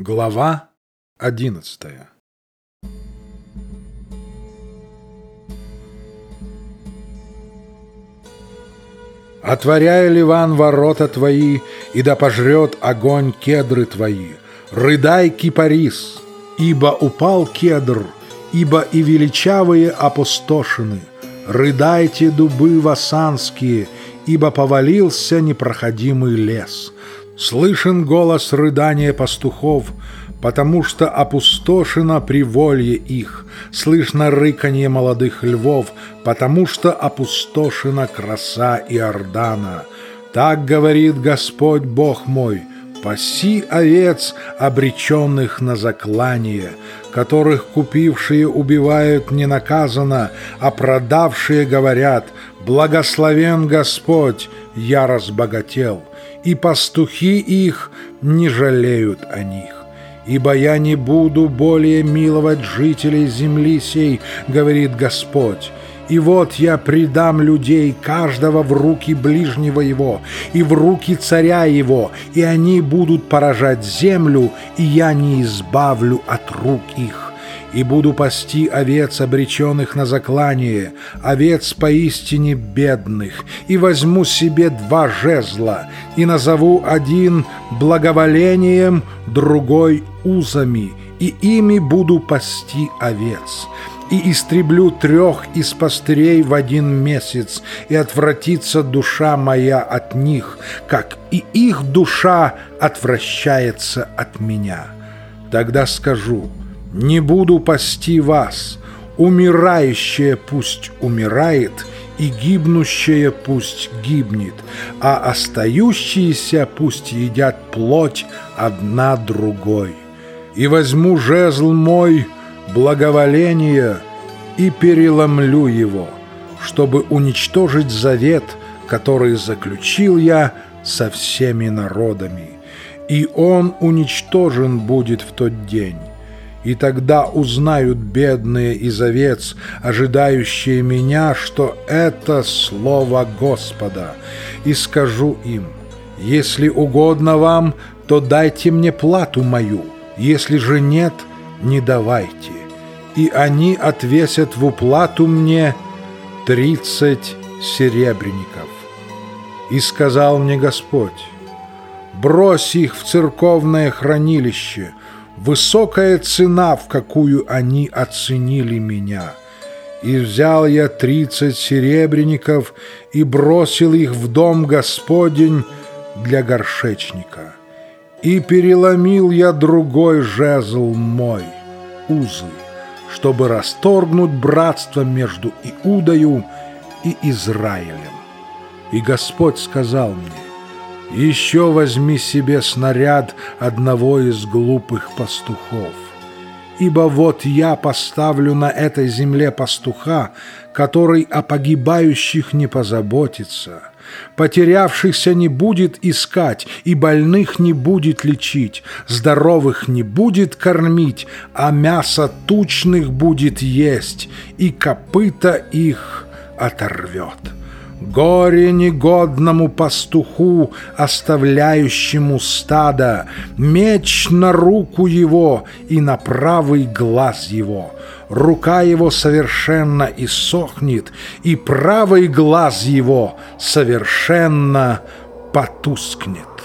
Глава одиннадцатая Отворяй, Ливан, ворота твои, и да пожрет огонь кедры твои. Рыдай, кипарис, ибо упал кедр, ибо и величавые опустошены. Рыдайте, дубы васанские, ибо повалился непроходимый лес. Слышен голос рыдания пастухов, потому что опустошено приволье их, слышно рыканье молодых львов, потому что опустошена краса Иордана. Так говорит Господь Бог мой, паси овец, обреченных на заклание, которых купившие убивают не наказано, а продавшие говорят, благословен Господь, я разбогател и пастухи их не жалеют о них. Ибо я не буду более миловать жителей земли сей, говорит Господь. И вот я предам людей, каждого в руки ближнего его, и в руки царя его, и они будут поражать землю, и я не избавлю от рук их и буду пасти овец, обреченных на заклание, овец поистине бедных, и возьму себе два жезла, и назову один благоволением, другой узами, и ими буду пасти овец» и истреблю трех из пастырей в один месяц, и отвратится душа моя от них, как и их душа отвращается от меня. Тогда скажу, не буду пасти вас, умирающее пусть умирает, и гибнущее пусть гибнет, а остающиеся пусть едят плоть одна другой. И возьму жезл мой благоволение и переломлю его, чтобы уничтожить завет, который заключил я со всеми народами. И он уничтожен будет в тот день и тогда узнают бедные из овец, ожидающие меня, что это слово Господа, и скажу им, если угодно вам, то дайте мне плату мою, если же нет, не давайте. И они отвесят в уплату мне тридцать серебряников. И сказал мне Господь, брось их в церковное хранилище, высокая цена, в какую они оценили меня. И взял я тридцать серебряников и бросил их в дом Господень для горшечника. И переломил я другой жезл мой, узы, чтобы расторгнуть братство между Иудою и Израилем. И Господь сказал мне, еще возьми себе снаряд одного из глупых пастухов. Ибо вот я поставлю на этой земле пастуха, который о погибающих не позаботится, потерявшихся не будет искать, и больных не будет лечить, здоровых не будет кормить, а мясо тучных будет есть, и копыта их оторвет». Горе негодному пастуху, оставляющему стадо, меч на руку его и на правый глаз его. Рука его совершенно иссохнет, и правый глаз его совершенно потускнет.